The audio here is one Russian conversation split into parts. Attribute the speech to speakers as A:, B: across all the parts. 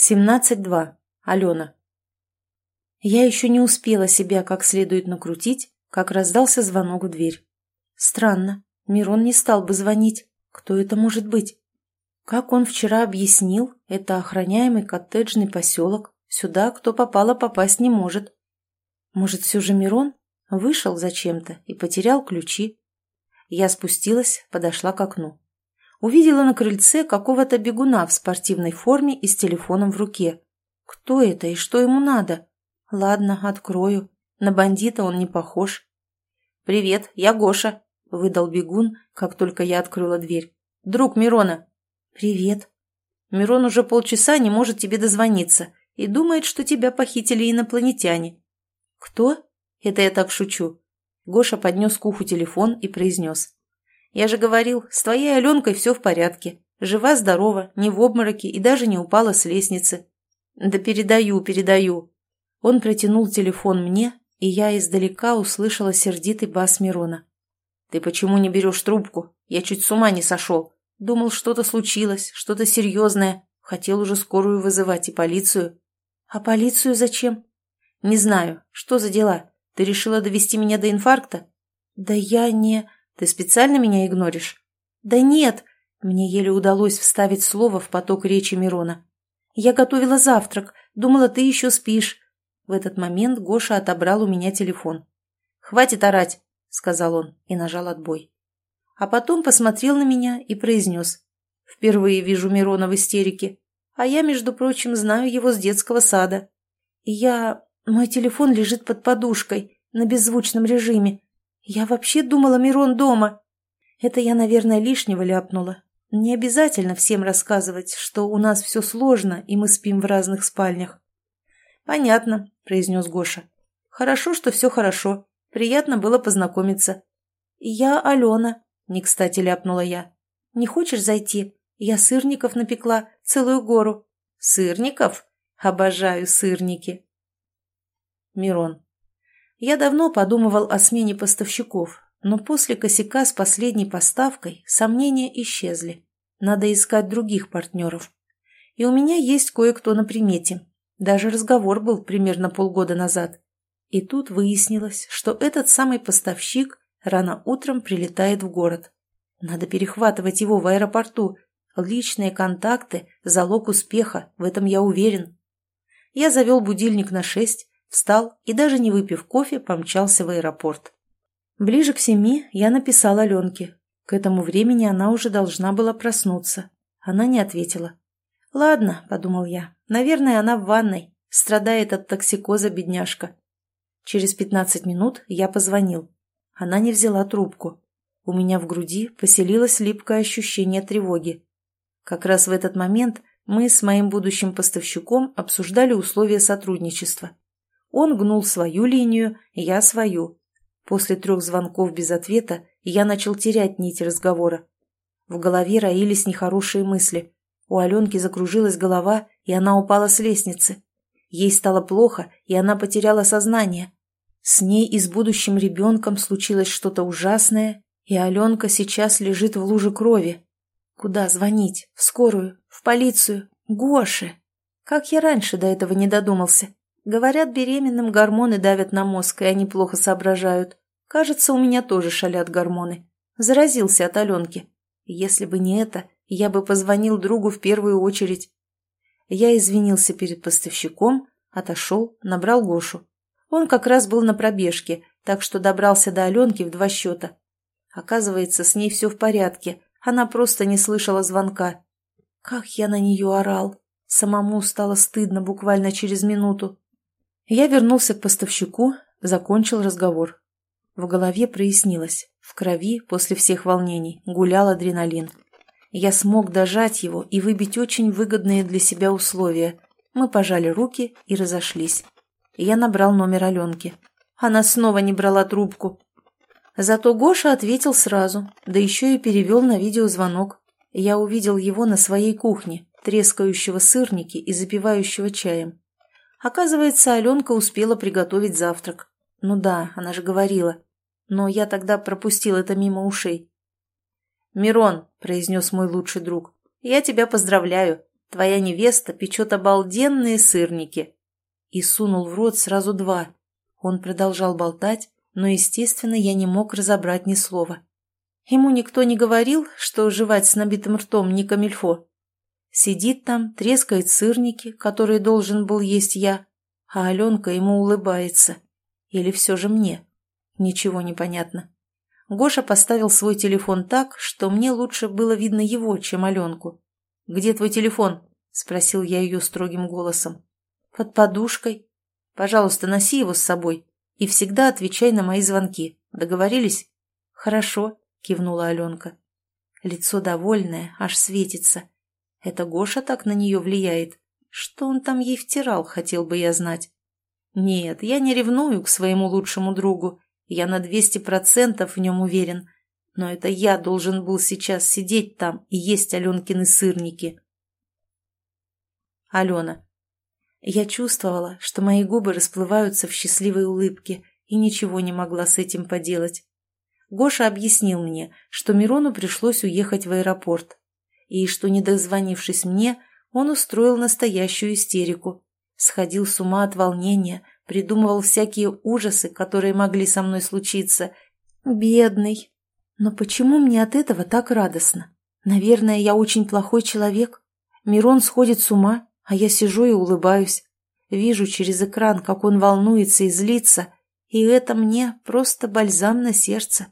A: 17.2. Алена. Я еще не успела себя как следует накрутить, как раздался звонок в дверь. Странно, Мирон не стал бы звонить. Кто это может быть? Как он вчера объяснил, это охраняемый коттеджный поселок. Сюда кто попало попасть не может. Может, все же Мирон вышел зачем-то и потерял ключи? Я спустилась, подошла к окну. Увидела на крыльце какого-то бегуна в спортивной форме и с телефоном в руке. Кто это и что ему надо? Ладно, открою. На бандита он не похож. «Привет, я Гоша», — выдал бегун, как только я открыла дверь. «Друг Мирона». «Привет». «Мирон уже полчаса не может тебе дозвониться и думает, что тебя похитили инопланетяне». «Кто?» «Это я так шучу». Гоша поднес к уху телефон и произнес. «Я же говорил, с твоей Аленкой все в порядке. Жива-здорова, не в обмороке и даже не упала с лестницы». «Да передаю, передаю». Он протянул телефон мне, и я издалека услышала сердитый бас Мирона. «Ты почему не берешь трубку? Я чуть с ума не сошел. Думал, что-то случилось, что-то серьезное. Хотел уже скорую вызывать и полицию». «А полицию зачем?» «Не знаю. Что за дела? Ты решила довести меня до инфаркта?» «Да я не...» «Ты специально меня игноришь?» «Да нет!» Мне еле удалось вставить слово в поток речи Мирона. «Я готовила завтрак. Думала, ты еще спишь». В этот момент Гоша отобрал у меня телефон. «Хватит орать!» — сказал он и нажал отбой. А потом посмотрел на меня и произнес. «Впервые вижу Мирона в истерике. А я, между прочим, знаю его с детского сада. И я... Мой телефон лежит под подушкой, на беззвучном режиме. Я вообще думала, Мирон дома. Это я, наверное, лишнего ляпнула. Не обязательно всем рассказывать, что у нас все сложно, и мы спим в разных спальнях. «Понятно», — произнес Гоша. «Хорошо, что все хорошо. Приятно было познакомиться». «Я Алена», — не кстати ляпнула я. «Не хочешь зайти? Я сырников напекла, целую гору». «Сырников? Обожаю сырники». Мирон. Я давно подумывал о смене поставщиков, но после косяка с последней поставкой сомнения исчезли. Надо искать других партнеров. И у меня есть кое-кто на примете. Даже разговор был примерно полгода назад. И тут выяснилось, что этот самый поставщик рано утром прилетает в город. Надо перехватывать его в аэропорту. Личные контакты – залог успеха, в этом я уверен. Я завел будильник на шесть, Встал и, даже не выпив кофе, помчался в аэропорт. Ближе к семи я написала Аленке. К этому времени она уже должна была проснуться. Она не ответила. «Ладно», — подумал я, — «наверное, она в ванной. Страдает от токсикоза бедняжка». Через пятнадцать минут я позвонил. Она не взяла трубку. У меня в груди поселилось липкое ощущение тревоги. Как раз в этот момент мы с моим будущим поставщиком обсуждали условия сотрудничества. Он гнул свою линию, я свою. После трех звонков без ответа я начал терять нить разговора. В голове роились нехорошие мысли. У Аленки закружилась голова, и она упала с лестницы. Ей стало плохо, и она потеряла сознание. С ней и с будущим ребенком случилось что-то ужасное, и Аленка сейчас лежит в луже крови. Куда звонить? В скорую? В полицию? Гоше! Как я раньше до этого не додумался? Говорят, беременным гормоны давят на мозг, и они плохо соображают. Кажется, у меня тоже шалят гормоны. Заразился от Аленки. Если бы не это, я бы позвонил другу в первую очередь. Я извинился перед поставщиком, отошел, набрал Гошу. Он как раз был на пробежке, так что добрался до Аленки в два счета. Оказывается, с ней все в порядке, она просто не слышала звонка. Как я на нее орал! Самому стало стыдно буквально через минуту. Я вернулся к поставщику, закончил разговор. В голове прояснилось. В крови, после всех волнений, гулял адреналин. Я смог дожать его и выбить очень выгодные для себя условия. Мы пожали руки и разошлись. Я набрал номер Аленки. Она снова не брала трубку. Зато Гоша ответил сразу, да еще и перевел на видеозвонок. Я увидел его на своей кухне, трескающего сырники и запивающего чаем. Оказывается, Аленка успела приготовить завтрак. Ну да, она же говорила. Но я тогда пропустил это мимо ушей. «Мирон», — произнес мой лучший друг, — «я тебя поздравляю. Твоя невеста печет обалденные сырники!» И сунул в рот сразу два. Он продолжал болтать, но, естественно, я не мог разобрать ни слова. Ему никто не говорил, что жевать с набитым ртом не камильфо. Сидит там, трескает сырники, которые должен был есть я, а Аленка ему улыбается. Или все же мне? Ничего не понятно. Гоша поставил свой телефон так, что мне лучше было видно его, чем Аленку. «Где твой телефон?» – спросил я ее строгим голосом. «Под подушкой. Пожалуйста, носи его с собой и всегда отвечай на мои звонки. Договорились?» «Хорошо», – кивнула Аленка. Лицо довольное, аж светится. Это Гоша так на нее влияет. Что он там ей втирал, хотел бы я знать. Нет, я не ревную к своему лучшему другу. Я на двести процентов в нем уверен. Но это я должен был сейчас сидеть там и есть Аленкины сырники. Алена. Я чувствовала, что мои губы расплываются в счастливой улыбке и ничего не могла с этим поделать. Гоша объяснил мне, что Мирону пришлось уехать в аэропорт, и что, не дозвонившись мне, он устроил настоящую истерику. Сходил с ума от волнения, придумывал всякие ужасы, которые могли со мной случиться. Бедный. Но почему мне от этого так радостно? Наверное, я очень плохой человек. Мирон сходит с ума, а я сижу и улыбаюсь. Вижу через экран, как он волнуется и злится, и это мне просто бальзам на сердце.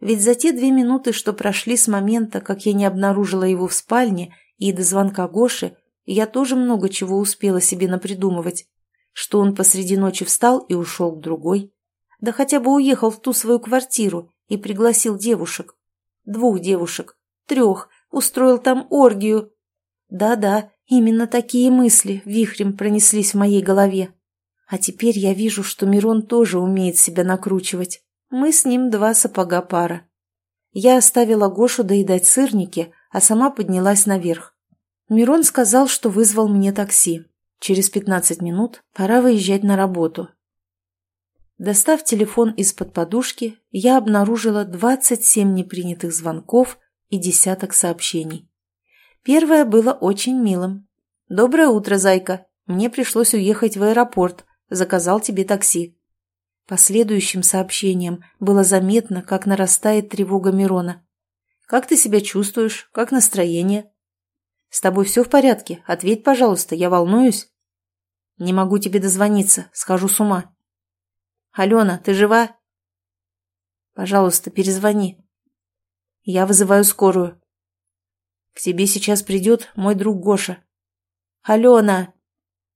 A: Ведь за те две минуты, что прошли с момента, как я не обнаружила его в спальне, и до звонка Гоши, я тоже много чего успела себе напридумывать. Что он посреди ночи встал и ушел к другой. Да хотя бы уехал в ту свою квартиру и пригласил девушек. Двух девушек. Трех. Устроил там оргию. Да-да, именно такие мысли вихрем пронеслись в моей голове. А теперь я вижу, что Мирон тоже умеет себя накручивать. Мы с ним два сапога пара. Я оставила Гошу доедать сырники, а сама поднялась наверх. Мирон сказал, что вызвал мне такси. Через пятнадцать минут пора выезжать на работу. Достав телефон из-под подушки, я обнаружила двадцать семь непринятых звонков и десяток сообщений. Первое было очень милым. «Доброе утро, зайка. Мне пришлось уехать в аэропорт. Заказал тебе такси. По следующим сообщениям было заметно, как нарастает тревога Мирона. «Как ты себя чувствуешь? Как настроение?» «С тобой все в порядке? Ответь, пожалуйста, я волнуюсь». «Не могу тебе дозвониться, схожу с ума». «Алена, ты жива?» «Пожалуйста, перезвони». «Я вызываю скорую». «К тебе сейчас придет мой друг Гоша». «Алена!»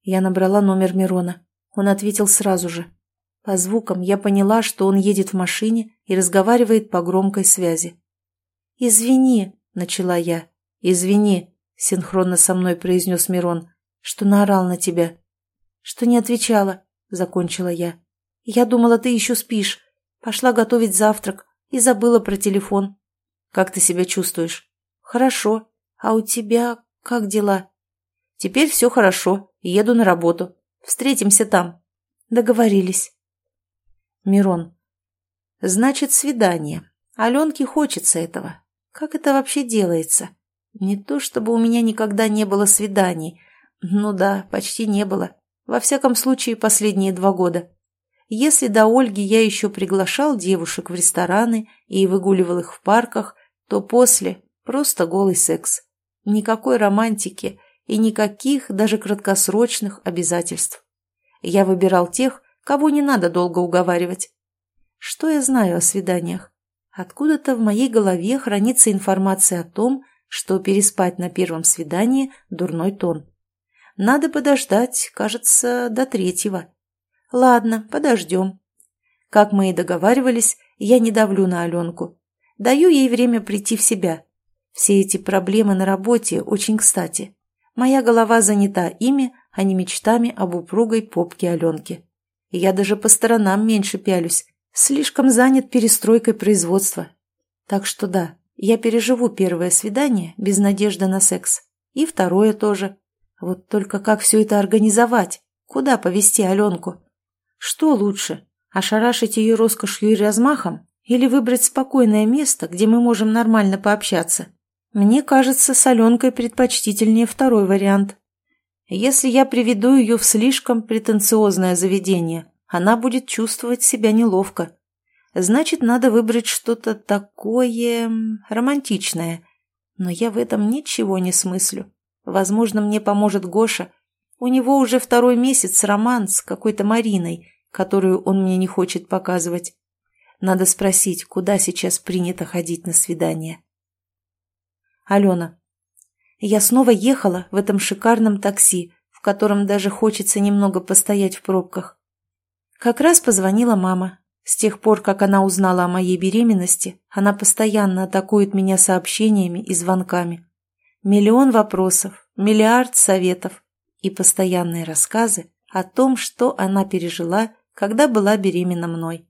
A: Я набрала номер Мирона. Он ответил сразу же. По звукам я поняла, что он едет в машине и разговаривает по громкой связи. «Извини», — начала я. «Извини», — синхронно со мной произнес Мирон, — «что наорал на тебя». «Что не отвечала», — закончила я. «Я думала, ты еще спишь. Пошла готовить завтрак и забыла про телефон». «Как ты себя чувствуешь?» «Хорошо. А у тебя как дела?» «Теперь все хорошо. Еду на работу. Встретимся там». «Договорились». Мирон. Значит, свидание. Аленке хочется этого. Как это вообще делается? Не то, чтобы у меня никогда не было свиданий. Ну да, почти не было. Во всяком случае, последние два года. Если до Ольги я еще приглашал девушек в рестораны и выгуливал их в парках, то после просто голый секс. Никакой романтики и никаких, даже краткосрочных обязательств. Я выбирал тех, кого не надо долго уговаривать. Что я знаю о свиданиях? Откуда-то в моей голове хранится информация о том, что переспать на первом свидании – дурной тон. Надо подождать, кажется, до третьего. Ладно, подождем. Как мы и договаривались, я не давлю на Аленку. Даю ей время прийти в себя. Все эти проблемы на работе очень кстати. Моя голова занята ими, а не мечтами об упругой попке Аленки. Я даже по сторонам меньше пялюсь, слишком занят перестройкой производства. Так что да, я переживу первое свидание без надежды на секс. И второе тоже. Вот только как все это организовать? Куда повести Аленку? Что лучше, ошарашить ее роскошью и размахом? Или выбрать спокойное место, где мы можем нормально пообщаться? Мне кажется, с Аленкой предпочтительнее второй вариант. Если я приведу ее в слишком претенциозное заведение, она будет чувствовать себя неловко. Значит, надо выбрать что-то такое... романтичное. Но я в этом ничего не смыслю. Возможно, мне поможет Гоша. У него уже второй месяц роман с какой-то Мариной, которую он мне не хочет показывать. Надо спросить, куда сейчас принято ходить на свидание. Алена. Я снова ехала в этом шикарном такси, в котором даже хочется немного постоять в пробках. Как раз позвонила мама. С тех пор, как она узнала о моей беременности, она постоянно атакует меня сообщениями и звонками. Миллион вопросов, миллиард советов и постоянные рассказы о том, что она пережила, когда была беременна мной.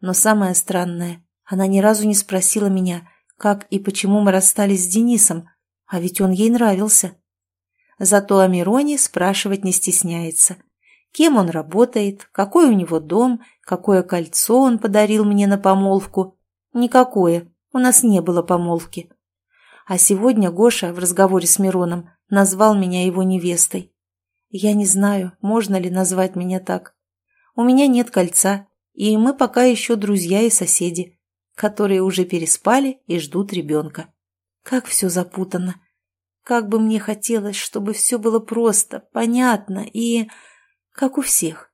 A: Но самое странное, она ни разу не спросила меня, как и почему мы расстались с Денисом, а ведь он ей нравился. Зато о Мироне спрашивать не стесняется. Кем он работает, какой у него дом, какое кольцо он подарил мне на помолвку. Никакое, у нас не было помолвки. А сегодня Гоша в разговоре с Мироном назвал меня его невестой. Я не знаю, можно ли назвать меня так. У меня нет кольца, и мы пока еще друзья и соседи, которые уже переспали и ждут ребенка. Как все запутано. Как бы мне хотелось, чтобы все было просто, понятно и... как у всех.